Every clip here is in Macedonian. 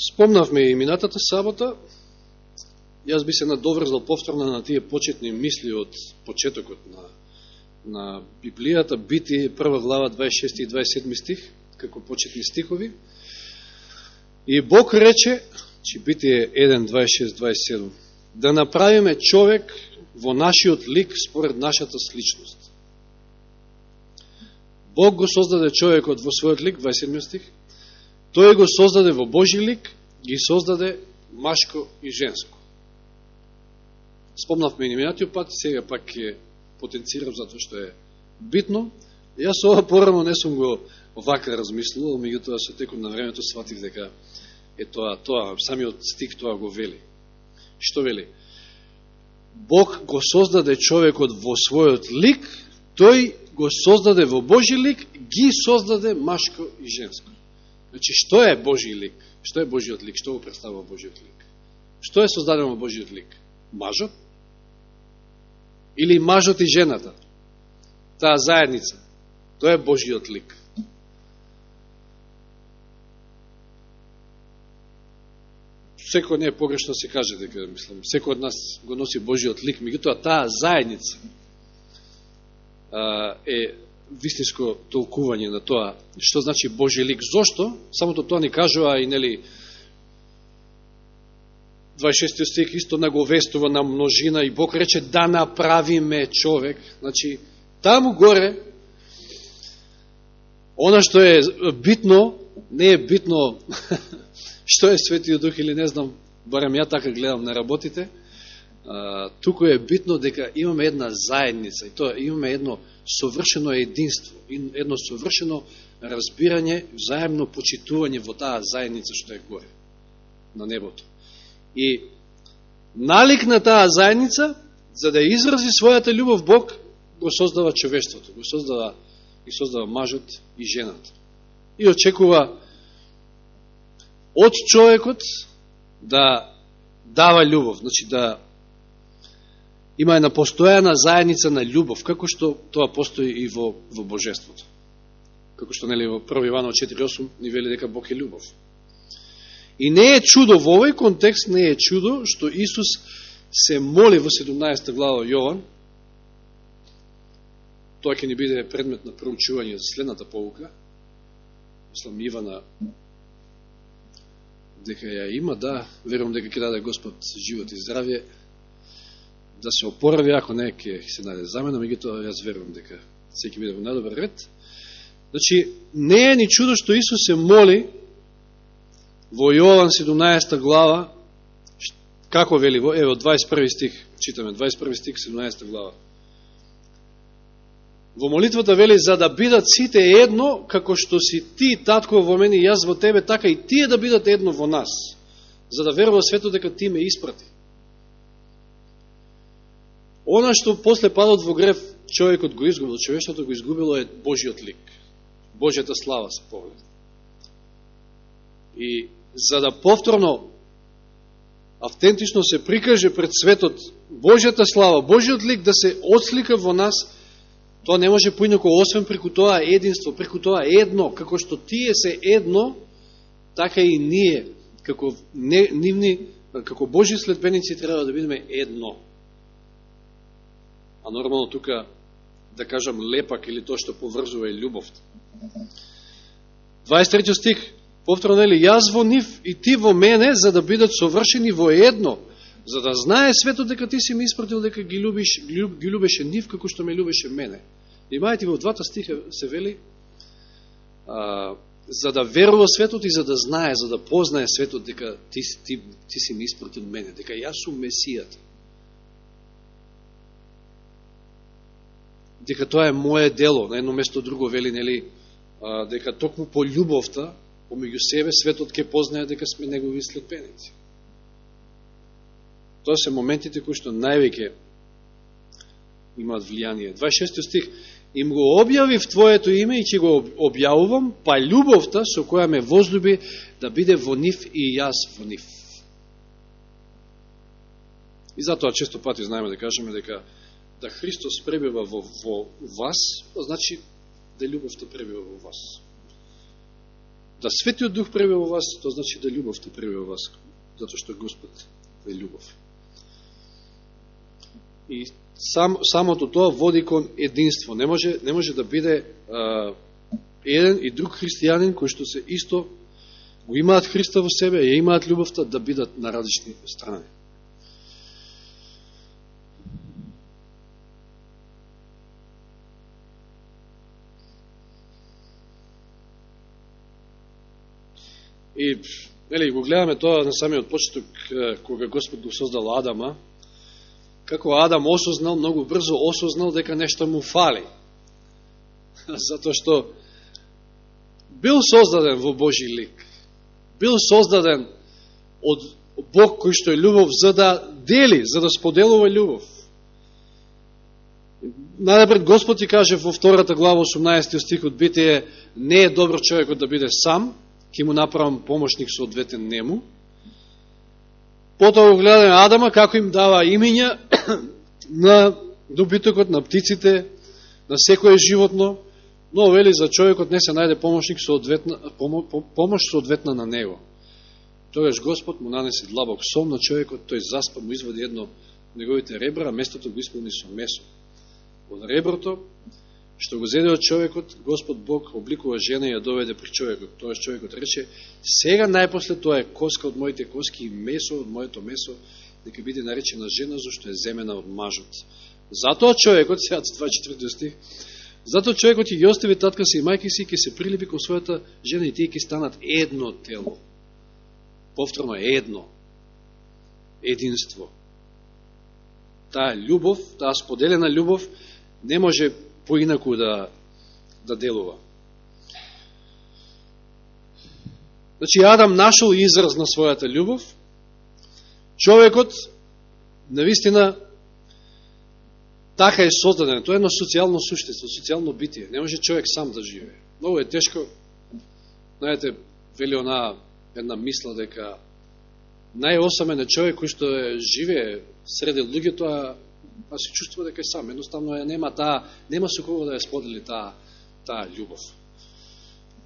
Спомнавме и минатата сабота, јас би се надоврзал повторно на тие почетни мисли од почетокот на, на Библијата, бити прва глава 26 и 27 стих, како почетни стихови. И Бог рече, че битие 1, 26, 27, да направиме човек во нашиот лик според нашата сличност. Бог го создаде човекот во својот лик, 27 стих, Тој го создаде во Божи лик, ги создаде машко и женско. Спомнавме и минатиот пат, сега пак ќе потенцирам затоа што е битно. Јас ова порано не сум го вака размислувал, меѓутоа со текот на времето сватив дека е тоа, тоа, самиот стих тоа го вели. Што вели? Бог го создаде човекот во својот лик, тој го создаде во Божи лик, ги создаде машко и женско. Значи, што е Божи лик? Што е Божиот лик? Што го представува Божиот лик? Што е создадено Божиот лик? Мажот? Или мажот и жената? Таа заедница. Тоа е Божиот лик. Секој не е погрешно да се каже дека, мислам, секој од нас го носи Божиот лик, меѓутоа таа заедница е вистинско толкување на тоа што значи Божи лик. Зошто? Самото тоа ни кажува и нели 26 стих исто наговестува на множина и Бог рече да направиме човек. Значи, таму горе она што е битно, не е битно што е Светиот Дух или не знам, барем ја така гледам на работите, туку е битно дека имаме една заедница и тоа имаме едно совршено единство, едно совршено разбирање, взаемно почитување во таа заедница што е горе, на небото. И налик на таа заедница, за да изрази својата љубов, Бог го создава човештвото, го создава и создава мажот и жената. И очекува од човекот да дава љубов, значи да има една постојана заедница на љубов, како што тоа постои и во, во Божеството. Како што нели во 1 Иванов 4.8 ни вели дека Бог е љубов. И не е чудо, во овој контекст не е чудо, што Исус се моли во 17 глава Јован, тоа ќе ни биде предмет на проучување за следната полука, мислам Ивана, дека ја има, да, верувам дека ќе даде Господ живот и здравје, да се опорави, ако не, ќе се најде замена, меѓутоа јас верувам дека секи биде во најдобар ред. Значи, не е ни чудо што Исус се моли во Јован 17 глава, како вели во, ево, 21 стих, читаме, 21 стих, 17 глава. Во молитвата вели, за да бидат сите едно, како што си ти, татко, во мене и јас во тебе, така и тие да бидат едно во нас, за да верува свето дека ти ме испрати. Она што после падот во греф човекот го изгубил, човештвото го изгубило е Божиот лик. Божјата слава се поглед. И за да повторно автентично се прикаже пред светот Божјата слава, Божиот лик да се отслика во нас, тоа не може поинако освен преку тоа единство, преку тоа едно, како што тие се едно, така и ние, како не, нивни, како Божи следбеници треба да бидеме едно а нормално тука, да кажам, лепак или тоа што поврзува е љубовта. 23 стих, повторно нели, јас во нив и ти во мене, за да бидат совршени во едно, за да знае светот дека ти си ми испратил дека ги, любиш, ги, любеше нив како што ме любеше мене. Имајте во двата стиха се вели, а, за да верува светот и за да знае, за да познае светот дека ти, ти, ти си ми испратил мене, дека јас сум Месијата. Дека тоа е моје дело, на едно место друго вели, нели, дека токму по љубовта, помеѓу себе, светот ќе познае дека сме негови следбеници. Тоа се моментите кои што највеќе имаат влијание. 26 стих, им го објавив Твоето име и ќе го објавувам, па љубовта со која ме возлюби да биде во нив и јас во нив. И затоа често пати знаеме да кажеме дека да Христос пребива во, во вас, значи да љубовта пребива во вас. Да Светиот Дух пребива во вас, тоа значи да љубовта пребива во вас, затоа што Господ е љубов. И сам, самото тоа води кон единство. Не може, не може да биде а, еден и друг христијанин кои што се исто го имаат Христа во себе, ја имаат љубовта да бидат на различни страни. И, нели, го гледаме тоа на самиот почеток, кога Господ го создал Адама, како Адам осознал, многу брзо осознал дека нешто му фали. Затоа што бил создаден во Божи лик. Бил создаден од Бог кој што е љубов за да дели, за да споделува љубов. Најапред Господ ти каже во втората глава 18 стих од Битие не е добро човекот да биде сам, ќе му направам помошник соодветен нему. Потоа го гледаме Адама како им дава имиња на добитокот, на птиците, на секое животно, но вели за човекот не се најде помошник соодветна, помош соодветна на него. Тогаш Господ му нанесе длабок сон на човекот, тој заспа, му изводи едно неговите ребра, а местото го исполни со месо. Од реброто што го зеде од човекот, Господ Бог обликува жена и ја доведе при човекот. Тоа човекот рече, сега најпосле тоа е коска од моите коски и месо од моето месо, дека биде наречена жена, зашто е земена од мажот. Затоа човекот, сега 24 стих, затоа човекот ќе ги остави татка си и мајки си, ќе се прилепи кон својата жена и тие ќе станат едно тело. Повторно едно. Единство. Таа љубов, таа споделена љубов, не може поинаку да, да делува. Значи, Адам нашол израз на својата љубов, човекот, навистина, така е создаден. Тоа е едно социјално суштество, социјално битие. Не може човек сам да живее. Много е тешко. Знаете, вели она една мисла дека најосамен е човек кој што е живее среде луѓето, а па се чувствува дека е сам. Едноставно ја нема таа, нема со кого да ја сподели таа, таа љубов.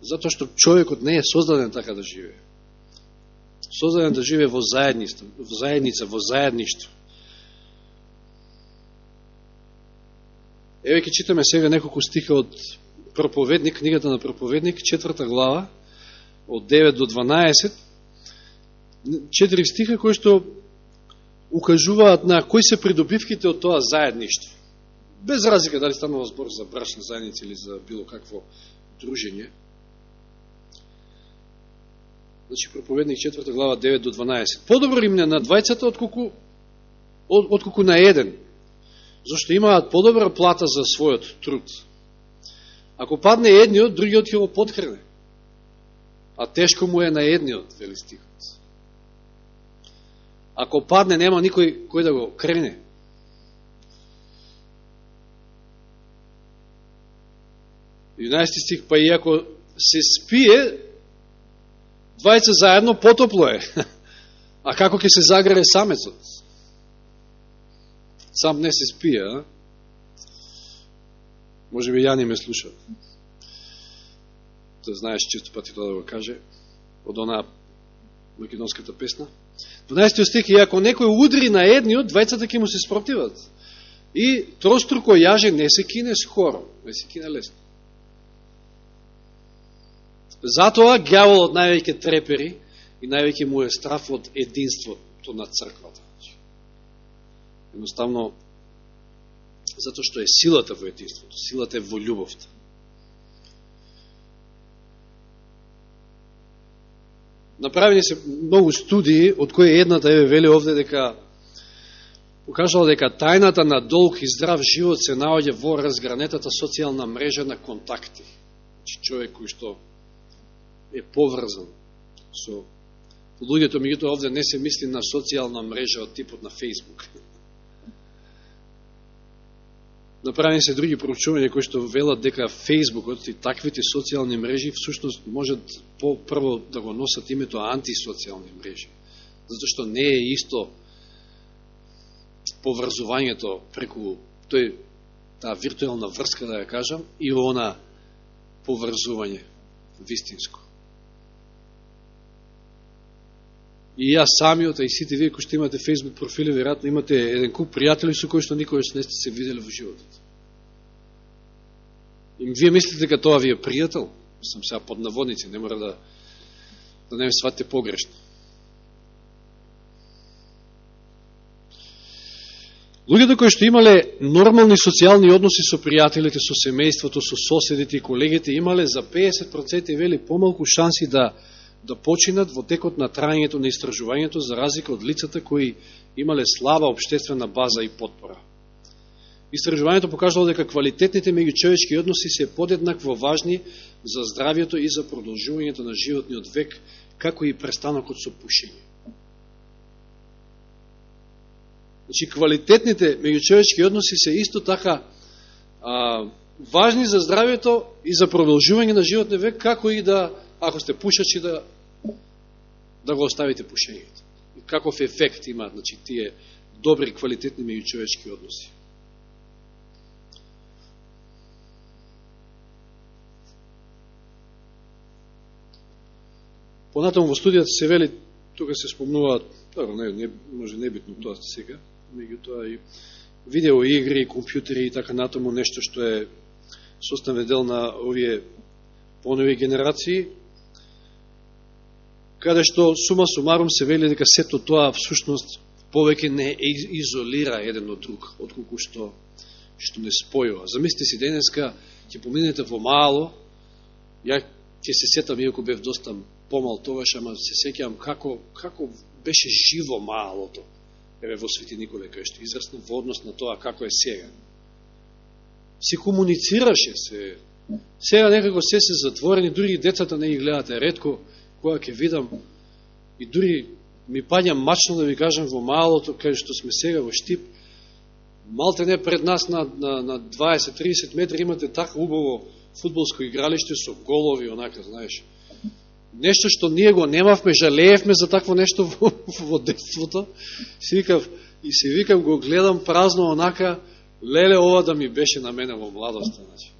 Затоа што човекот не е создаден така да живее. Создаден да живее во заедница, во заедница, во заедништво. Еве ќе читаме сега неколку стиха од проповедник, книгата на проповедник, четврта глава, од 9 до 12, четири стиха кои што укажуваат на кои се придобивките од тоа заедништво. Без разлика дали станува збор за брачна заедница или за било какво дружење. Значи, проповедник 4 глава 9 до 12. Подобро им не на двајцата отколку, от, отколку на еден, зашто имаат подобра плата за својот труд. Ако падне едниот, другиот ќе го подхрне. А тешко му е на едниот, вели стих. Ако падне, нема никој кој да го крене. Јунајсти стих, па иако се спие, двајца заедно потопло е. А како ќе се загрее самецот? Сам не се спие, а? Може би ја не ме слуша. Тоа знаеш често пати тоа да го каже. Од она македонската песна. 12 стих, и ако некој удри на едниот, двајцата ќе му се спротиват. И троструко јаже не се кине скоро, не се кине лесно. Затоа гјаволот највеќе трепери и највеќе му е страф од единството на црквата. Едноставно, затоа што е силата во единството, силата е во љубовта. Направени се многу студии, од кои едната е вели овде дека покажала дека тајната на долг и здрав живот се наоѓа во разгранетата социјална мрежа на контакти. Значи човек кој што е поврзан со луѓето, меѓутоа овде не се мисли на социјална мрежа од типот на Facebook. Да Направени се други проучувања кои што велат дека Фейсбукот и таквите социјални мрежи всушност можат по прво да го носат името антисоцијални мрежи. Затоа што не е исто поврзувањето преку тој таа виртуелна врска, да ја кажам, и она поврзување вистинско. И ја самиот, а и сите вие кои што имате Facebook профили, веројатно имате еден куп пријатели со кои што никој не сте се видели во животот. И вие мислите дека тоа ви е пријател? Сам сега под наводници, не мора да, да не ме сватите погрешно. Луѓето кои што имале нормални социјални односи со пријателите, со семејството, со соседите и колегите, имале за 50% вели помалку шанси да да починат во текот на трајањето на истражувањето за разлика од лицата кои имале слаба обштествена база и подпора. Истражувањето покажало дека квалитетните меѓучовечки односи се подеднакво важни за здравјето и за продолжувањето на животниот век, како и престанокот со пушење. Значи, квалитетните меѓучовечки односи се исто така а, важни за здравјето и за продолжување на животниот век, како и да, ако сте пушачи, да, да го оставите пушењето. И каков ефект имаат значи, тие добри, квалитетни меѓучовечки односи. Понатаму во студијата се вели, тука се спомнуваат, не, не, може небитно тоа сега, меѓутоа и видеоигри, компјутери и така натаму, нешто што е составен дел на овие понови генерации, каде што сума сумарум се вели дека сето тоа всушност повеќе не изолира еден од друг, отколку што што не спојува. Замислите си денеска, ќе поминете во мало, ја ќе се сетам, иако бев доста помал тогаш, ама се сеќавам како, како беше живо малото еве во Свети Николе, кај што израсна во однос на тоа како е сега. Се комуницираше се. Сега некако се се затворени, дури децата не ги гледате редко, која ќе видам, и дури ми паѓа мачно да ви кажам во малото, кај што сме сега во Штип, малте не пред нас на, на, на 20-30 метри имате така убаво фудбалско игралиште со голови, онака, знаеш, нешто што ние го немавме, жалеевме за такво нешто во, во детството, си викав, и си викам, го гледам празно онака, леле ова да ми беше на мене во младоста. Значи.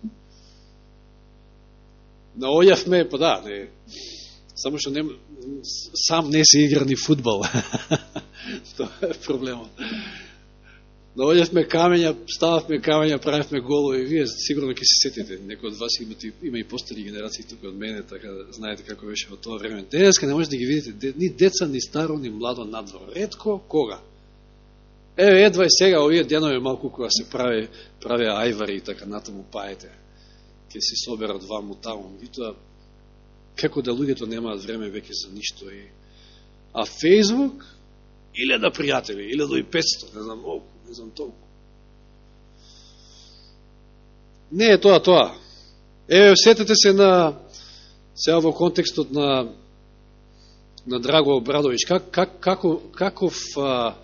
Наоѓавме, па да, не, само што не, сам не се игра ни футбол. Тоа е проблемот наоѓавме камења, стававме камења, правевме голови, вие сигурно ќе се сетите, некој од вас има, има и постари генерации тука од мене, така да знаете како беше во тоа време. Денеска не можете да ги видите ни деца, ни старо, ни младо надвор. Редко кога. Еве, едва и сега, овие денови малку кога се прави, прави ајвари и така натаму паете, ке се соберат ваму таму. И тоа, како да луѓето немаат време веќе за ништо. И... А Фейсбук, или да пријатели, или до и 500, не знам колку не знам толку. Не е тоа тоа. Еве, сетете се на, сега во контекстот на, на Драго Обрадович, как, как, како, каков, а,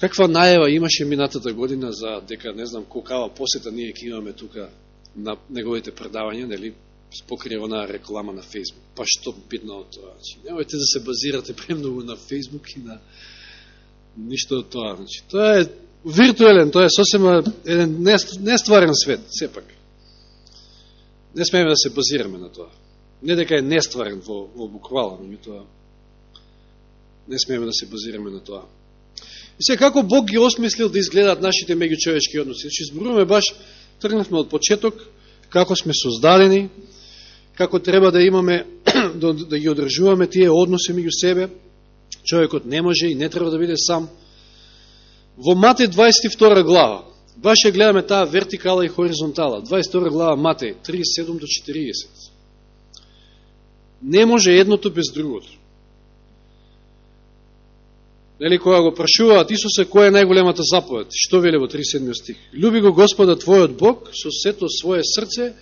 каква најава имаше минатата година за дека, не знам, колкава посета ние ќе имаме тука на неговите предавања, нели, покрие на реклама на Фейсбук. Па што битно од тоа? Значи, немојте да се базирате премногу на Фейсбук и на ништо од тоа. Значи, тоа е виртуелен, тоа е сосема еден нестварен свет, сепак. Не смееме да се базираме на тоа. Не дека е нестварен во, во буквала, но тоа не смееме да се базираме на тоа. И се како Бог ги осмислил да изгледаат нашите меѓучовечки односи. Значи, зборуваме баш, тргнахме од почеток, како сме создадени, како треба да имаме, да, да ги одржуваме тие односи меѓу себе, човекот не може и не треба да биде сам. Во Мате 22 глава, баш ја гледаме таа вертикала и хоризонтала, 22 глава Мате 37 до 40. Не може едното без другото. Нели, кога го прашуваат Исуса, која е најголемата заповед? Што вели во 37 стих? Люби го Господа Твојот Бог со сето своје срце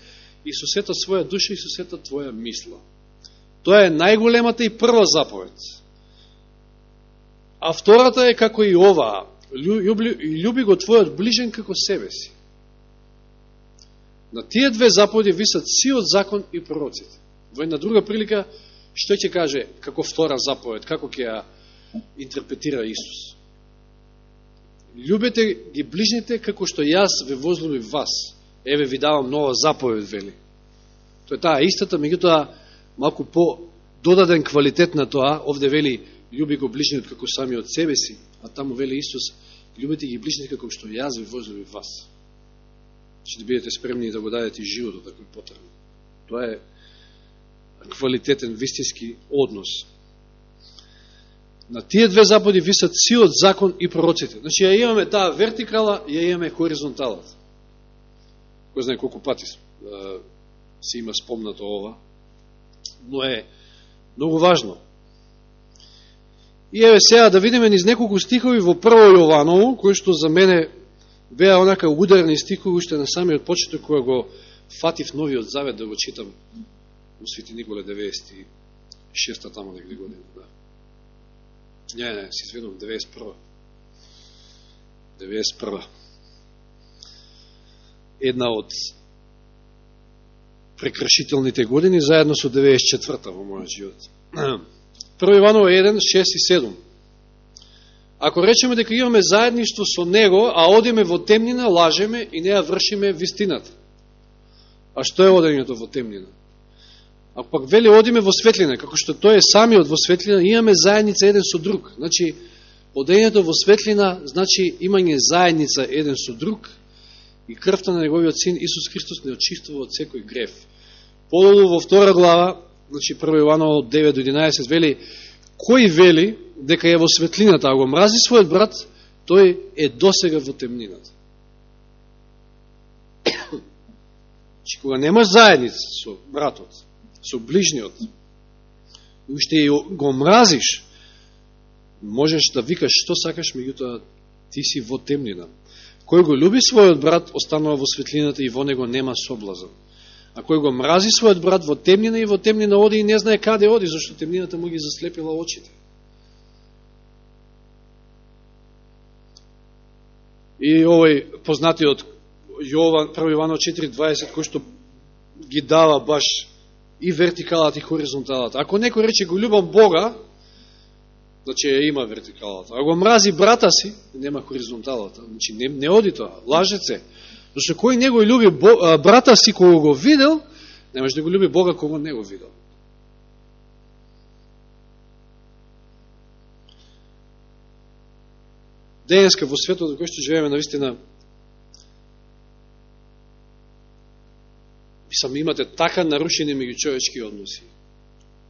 и со сета своја душа и со сета Твоја мисла. Тоа е најголемата и прва заповед. А втората е како и оваа, љуби, љуби го твојот ближен како себе си. На тие две заповеди висат сиот закон и пророците. Во една друга прилика, што ќе каже како втора заповед, како ќе ја интерпретира Исус. Любете ги ближните како што јас ве возлюбив вас. Еве ви давам нова заповед, вели. Тоа е таа истата, меѓутоа малку по додаден квалитет на тоа, овде вели љуби го ближниот како сами од себе си, а таму вели Исус, љубите ги ближниот како што јас ви возови вас. Ще да бидете спремни да го дадете животот ако е потребно. Тоа е квалитетен, вистински однос. На тие две запади висат сиот закон и пророците. Значи, ја имаме таа вертикала, ја имаме хоризонталата. Кој знае колку пати се има спомнато ова. Но е многу важно. И еве сега да видиме низ неколку стихови во прво Јованово, кои што за мене беа онака ударни стихови уште на самиот почеток кога го фатив новиот завет да го читам у Свети Николе 96-та тамо негде година. Да. Не, не, си изведам 91 91 Една од прекршителните години, заедно со 94-та во мојот живот. 1 Иваново 1, 6 и 7. Ако речеме дека имаме заедништво со Него, а одиме во темнина, лажеме и не ја вршиме вистината. А што е одењето во темнина? А пак вели одиме во светлина, како што тој е самиот во светлина, имаме заедница еден со друг. Значи, одењето во светлина, значи имање заедница еден со друг и крвта на неговиот син Исус Христос не очистува од секој греф. Подолу во втора глава, значи 1 Јованово 9 до 11, вели, кој вели дека е во светлината, а го мрази својот брат, тој е досега во темнината. Че значи, кога немаш заедница со братот, со ближниот, уште го мразиш, можеш да викаш што сакаш, меѓутоа ти си во темнина. Кој го люби својот брат, останува во светлината и во него нема соблазан. А кој го мрази својот брат во темнина и во темнина оди и не знае каде оди, зашто темнината му ги заслепила очите. И овој познатиот Јован, 1 Јовано 4.20, кој што ги дава баш и вертикалата и хоризонталата. Ако некој рече го любам Бога, значи има вертикалата. Ако го мрази брата си, нема хоризонталата. Значи не, не оди тоа, лажец се. Зашто кој не го љуби брата си кога го видел, не може да го љуби Бога кога не го видел. Денеска во светот во кој што живееме, навистина, сам имате така нарушени меѓучовечки односи.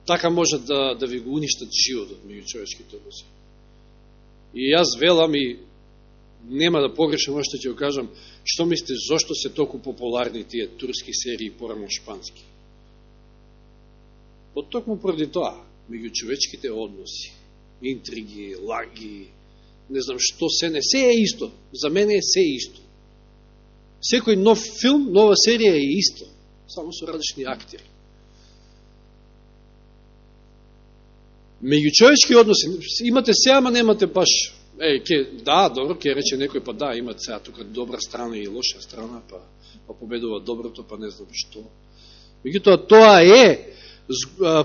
Така може да, да ви го уништат животот меѓучовечките односи. И јас велам и нема да погрешам, ошто ќе го кажам, што мислите, зошто се толку популарни тие турски серии, порано шпански? Од токму поради тоа, меѓучовечките односи, интриги, лаги, не знам што се не, се е исто. За мене е се исто. Секој нов филм, нова серија е исто само со различни актери. Меѓучовечки односи, имате се, ама немате баш, е, ке, да, добро, ке рече некој, па да, имате сега тука добра страна и лоша страна, па, па победува доброто, па не знам што. Меѓутоа, тоа е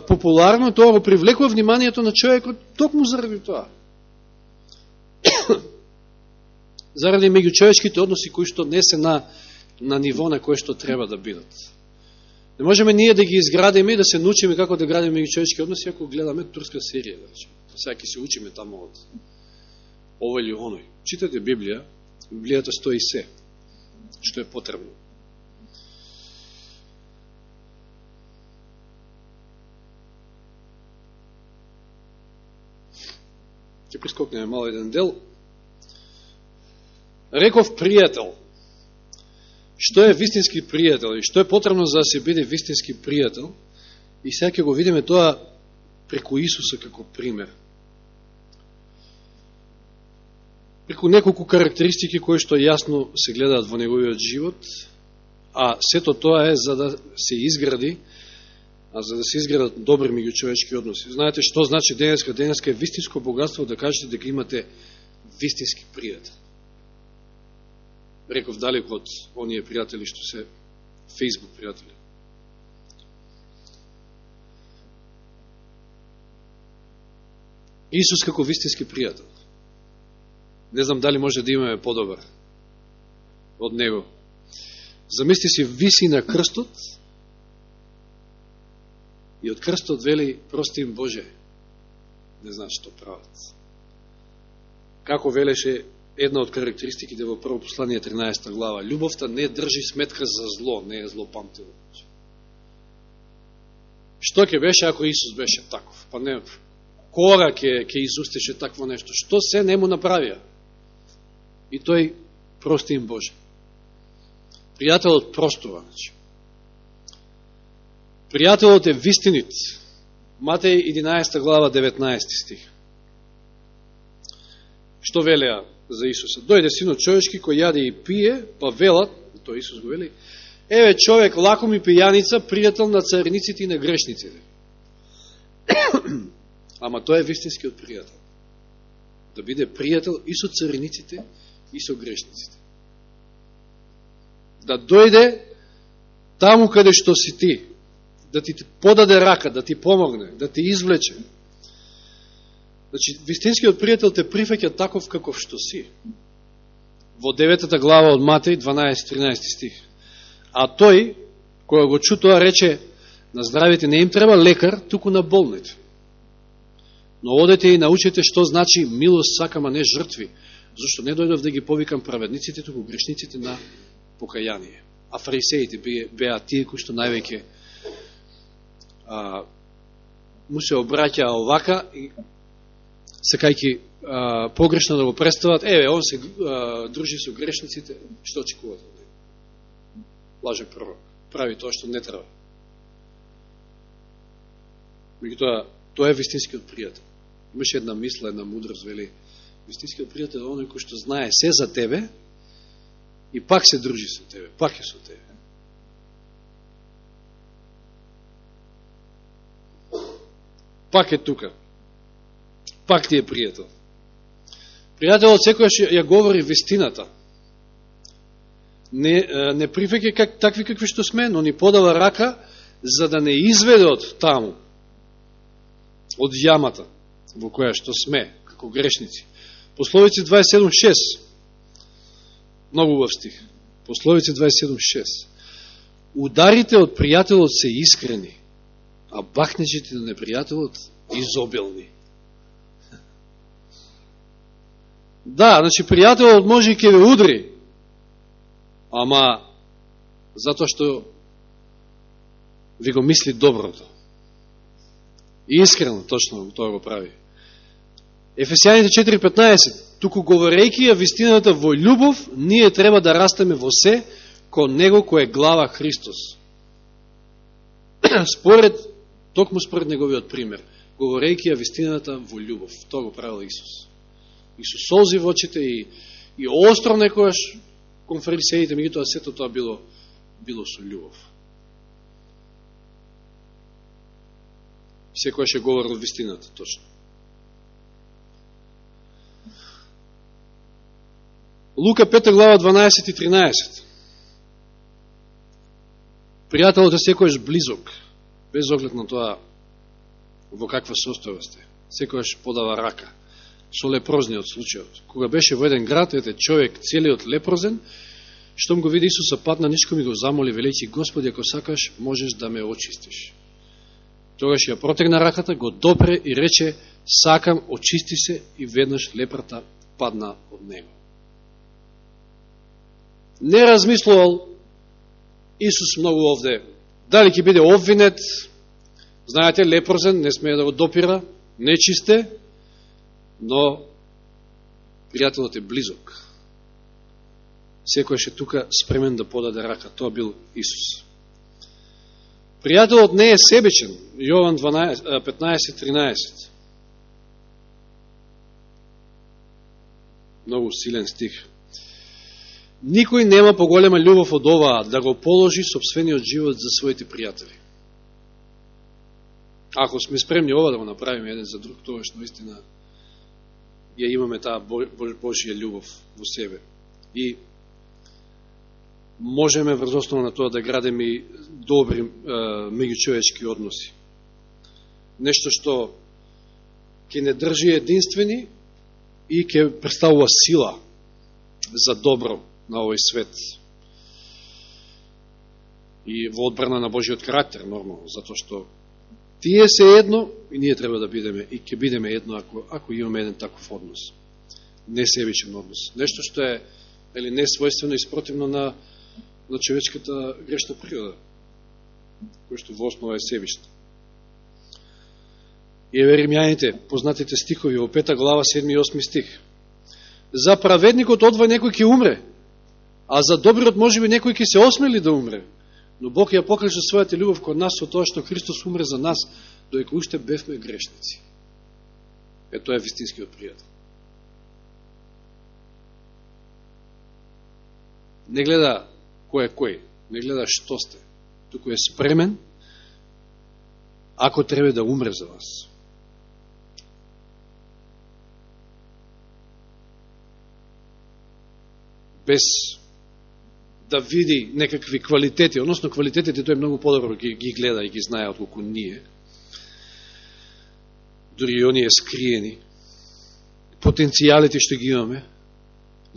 популарно, тоа го привлекува вниманието на човекот токму заради тоа. заради меѓучовечките односи кои што не се на, на ниво на кое што треба да бидат. Не можеме ние да ги изградиме и да се научиме како да градиме човечки односи ако гледаме турска серија. Значи. Сега ќе се учиме тамо од овој или оној. Читате Библија, Библијата стои се, што е потребно. Ќе прискокнеме мало еден дел. Реков пријател, што е вистински пријател и што е потребно за да се биде вистински пријател. И сега ќе го видиме тоа преку Исуса како пример. Преку неколку карактеристики кои што јасно се гледаат во неговиот живот, а сето тоа е за да се изгради, а за да се изградат добри меѓучовечки односи. Знаете што значи денеска? Денеска е вистинско богатство да кажете дека имате вистински пријател реков далеко од оние пријатели што се Facebook пријатели. Исус како вистински пријател. Не знам дали може да имаме подобар од Него. Замисли си виси на крстот И од крстот вели, прости им Боже, не знаат што прават. Како велеше една од карактеристиките во прво послание 13 глава, љубовта не држи сметка за зло, не е зло памтило. Што ќе беше ако Исус беше таков? Па не, кога ќе, ќе изустеше такво нешто? Што се не му направија? И тој прости им Боже. Пријателот простува, значи. Пријателот е вистинит. Матеј 11 глава 19 стих. Што велеа за Исуса? Дојде синот човечки кој јаде и пие, па велат, тој Исус го вели, еве човек лаком и пијаница, пријател на царниците и на грешниците. Ама тој е вистинскиот пријател. Да биде пријател и со царниците, и со грешниците. Да дојде таму каде што си ти, да ти подаде рака, да ти помогне, да ти извлече. Значи, вистинскиот пријател те прифаќа таков каков што си. Во деветата глава од Матеј, 12-13 стих. А тој, кој го чу тоа, рече, на здравите не им треба лекар, туку на болните. Но одете и научете што значи милост сакама, не жртви, зашто не дојдов да ги повикам праведниците, туку грешниците на покаяние. А фарисеите беа тие кои што највеќе а, му се обраќаа овака и сакајќи погрешно да го представат, еве, он се а, дружи со грешниците, што очекуват од него? Лажен пророк. Прави тоа што не треба. Меѓутоа, тоа е вистинскиот пријател. Имаше една мисла, една мудрост, вели, вистинскиот пријател е оној кој што знае се за тебе и пак се дружи со тебе, пак е со тебе. пак е тука. Пак ти е пријател. Пријателот секојаш ја говори вестината. Не, не прифеќе как, такви какви што сме, но ни подава рака за да не изведе од таму, од јамата во која што сме, како грешници. Пословици 27.6 Многу убав стих. Пословици 27.6 Ударите од пријателот се искрени, а бахнечите на непријателот изобилни. Да, значи пријателот може и ке ве удри, ама затоа што ви го мисли доброто. И искрено, точно тоа го прави. Ефесијаните 4.15 Туку говорејќи ја вистината во љубов, ние треба да растеме во се кон Него кој е глава Христос. Според Токму според неговиот пример, говорејќи ја вистината во љубов. Тоа го правил Исус. И со солзи во очите и, и остро некојаш кон фарисеите, меѓутоа сето тоа било, било со љубов. Секојаш е говорил вистината, точно. Лука 5 глава 12 и 13. Пријателот е секојаш близок без оглед на тоа во каква состојба сте. Секојаш подава рака. Со лепрозниот случајот. Кога беше во еден град, ете човек целиот лепрозен, штом го види Исуса падна, нишко ми го замоли, велејќи, Господи, ако сакаш, можеш да ме очистиш. Тогаш ја протегна раката, го допре и рече, сакам, очисти се и веднаш лепрата падна од него. Не размислувал Исус многу овде Дали ќе биде обвинет, знаете, лепрозен, не смее да го допира, нечисте, но пријателот е близок. Секој ше тука спремен да подаде рака. Тоа бил Исус. Пријателот не е себечен. Јован 15.13. Многу силен стих. Никој нема поголема љубов од оваа да го положи собствениот живот за своите пријатели. Ако сме спремни ова да го направиме еден за друг, тоа што наистина ја имаме таа Божија љубов во себе. И можеме врз основа на тоа да градиме и добри меѓучовечки односи. Нешто што ќе не држи единствени и ќе представува сила за добро на овој свет. И во одбрана на Божиот карактер, нормално, затоа што Тие се едно и ние треба да бидеме и ќе бидеме едно ако ако имаме еден таков однос. Не себичен однос. Нешто што е или не својствено и спротивно на на човечката грешна природа, кој што во основа е себична. И еве римјаните, познатите стихови во пета глава 7 и 8 стих. За праведникот одва некој ќе умре, а за добриот можеби некој ќе се осмели да умре. Но Бог ја покажа својата љубов кон нас со тоа што Христос умре за нас, доека уште бевме грешници. Е, тоа е вистинскиот пријател. Не гледа кој е кој, не гледа што сте, туку е спремен, ако треба да умре за вас. Без да види некакви квалитети, односно квалитетите тој многу подобро ги, ги гледа и ги знае отколку ние. Дори и оние скриени. Потенцијалите што ги имаме,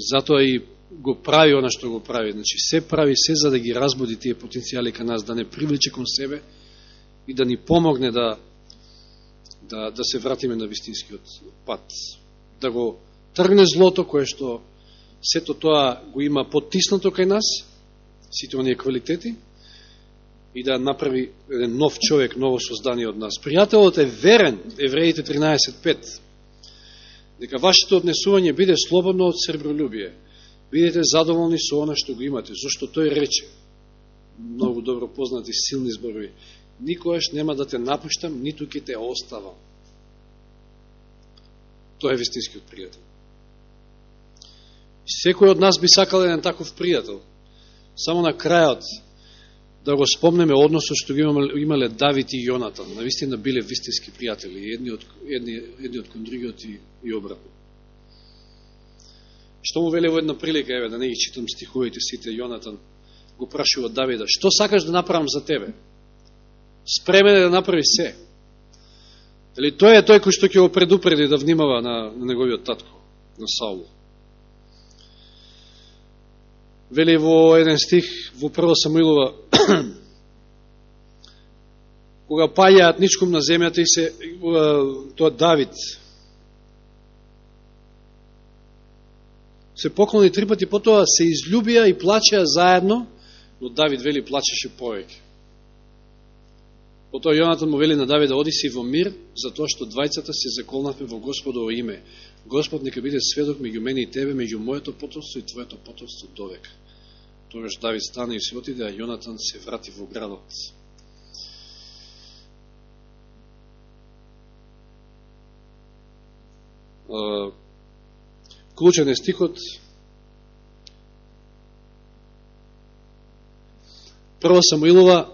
затоа и го прави она што го прави. Значи, се прави се за да ги разбуди тие потенцијали ка нас, да не привлече кон себе и да ни помогне да, да, да се вратиме на вистинскиот пат. Да го тргне злото кое што сето тоа го има потиснато кај нас, сите оние квалитети, и да направи еден нов човек, ново создание од нас. Пријателот е верен, Евреите 13.5, дека вашето однесување биде слободно од сребролюбие. Бидете задоволни со она што го имате, зашто тој рече, многу добро познати силни зборови, никојаш нема да те напуштам, ниту ќе те оставам. Тоа е вистинскиот пријател. Секој од нас би сакал еден таков пријател. Само на крајот да го спомнеме односот што ги имале, Давид и Јонатан. Навистина биле вистински пријатели, едни од, едни, едни од кон другиот и, и обратно. Што му веле во една прилика, еве, да не ги читам стиховите сите, Јонатан го прашува Давида, што сакаш да направам за тебе? Спремен е да направи се. Дали тој е тој кој што ќе го предупреди да внимава на, на неговиот татко, на Саул вели во еден стих во прво Самуилова кога паѓаат ничком на земјата и се тоа Давид се поклони три пати потоа се излюбија и плачеа заедно но Давид вели плачеше повеќе Потоа Јонатан му вели на Давид да оди си во мир, затоа што двајцата се заколнавме во Господово име. Господ нека биде сведок меѓу мене и тебе, меѓу моето потомство и твоето потомство довека. Тогаш Давид стана и се отиде, а Јонатан се врати во градот. Клучен е стихот Прво Самуилова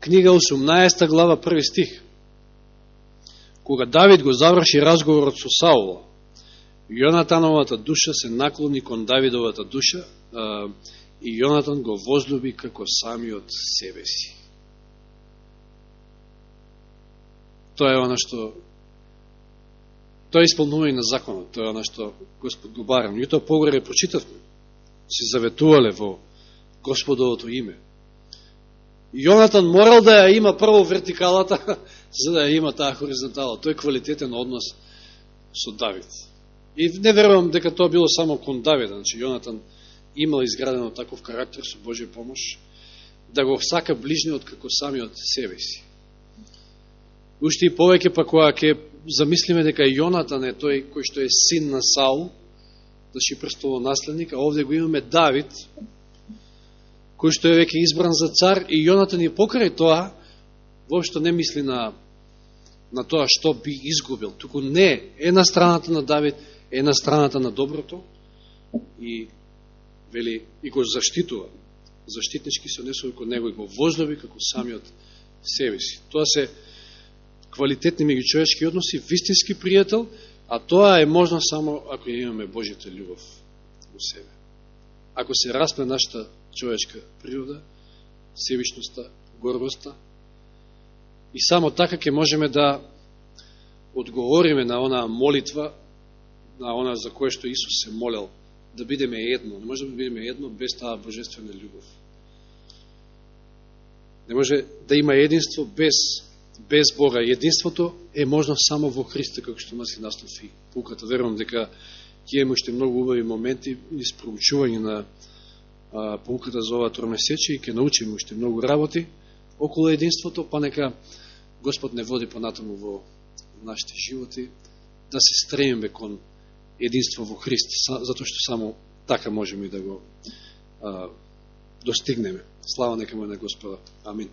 книга 18 глава, први стих. Кога Давид го заврши разговорот со Саула, Јонатановата душа се наклони кон Давидовата душа а, и Јонатан го возлюби како самиот себе си. Тоа е оно што Тоа е исполнување на законот, тоа е оно што Господ го барам. И тоа погоре прочитавме. Се заветувале во Господовото име. Јонатан морал да ја има прво вертикалата, за да ја има таа хоризонтала. Тој е квалитетен однос со Давид. И не верувам дека тоа било само кон Давид, значи Јонатан имал изградено таков карактер со Божја помош, да го сака ближниот како самиот себе си. Уште и повеќе па која ќе замислиме дека Јонатан е тој кој што е син на Саул, да значи престолонаследник, а овде го имаме Давид, кој што е веќе избран за цар и Јонатан и покрај тоа воопшто не мисли на на тоа што би изгубил. Туку не, е на страната на Давид, е на страната на доброто и вели и го заштитува. Заштитнички се однесува кон него и го возлови како самиот себе си. Тоа се квалитетни меѓучовечки односи, вистински пријател, а тоа е можно само ако имаме Божјата љубов во себе. Ако се распне нашата човечка природа, себичноста, горбоста, и само така ќе можеме да одговориме на онаа молитва, на она за кое што Исус се молел, да бидеме едно. Не може да бидеме едно без таа божествена љубов. Не може да има единство без без Бога. Единството е можно само во Христа, како што има си наслов и пуката. Верувам дека ќе има уште многу убави моменти низ проучување на а, пуката за ова тромесече и ќе научиме уште многу работи околу единството, па нека Господ не води понатаму во нашите животи, да се стремиме кон единство во Христ, затоа што само така можеме да го а, достигнеме. Слава нека му на Господа. Амин.